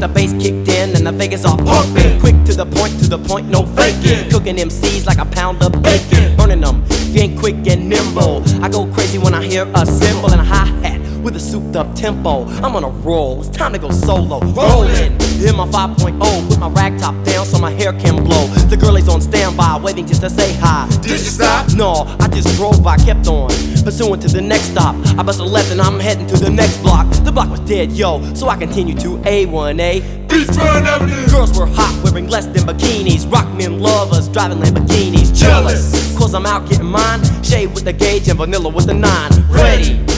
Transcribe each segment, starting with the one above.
The bass kicked in and the Vegas all pumping. Quick to the point, to the point, no faking. Cooking MCs like a pound of bacon. Burning them, if you ain't quick and nimble. I go crazy when I hear a cymbal and a hi hat with a souped up tempo. I'm on a roll, it's time to go solo. Rolling, in my 5.0, put my rag top down so my hair can blow. The girl is on standby, just to say hi. Did you stop? No, I just drove by, kept on, pursuing to the next stop. I bust a left and I'm heading to the next block. The block was dead, yo, so I continued to A1A. Beachfront Avenue. Girls were hot, wearing less than bikinis. Rock men lovers, driving Lamborghinis. Jealous. cause I'm out getting mine. Shade with the gauge and vanilla with the nine. Ready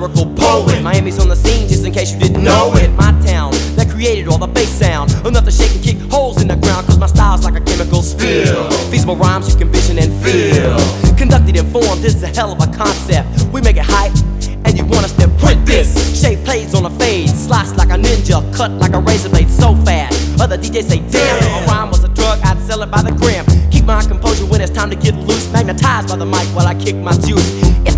Lyrical poet. Miami's on the scene, just in case you didn't know it. My town that created all the bass sound. Enough to shake and kick holes in the ground, cause my style's like a chemical spill. Feasible rhymes you can vision and feel. Conducted in form, this is a hell of a concept. We make it hype, and you want us to print this. Shape plays on a fade, slice like a ninja, cut like a razor blade so fast. Other DJs say, damn, if a rhyme was a drug, I'd sell it by the gram. Keep my composure when it's time to get loose. Magnetized by the mic while I kick my juice.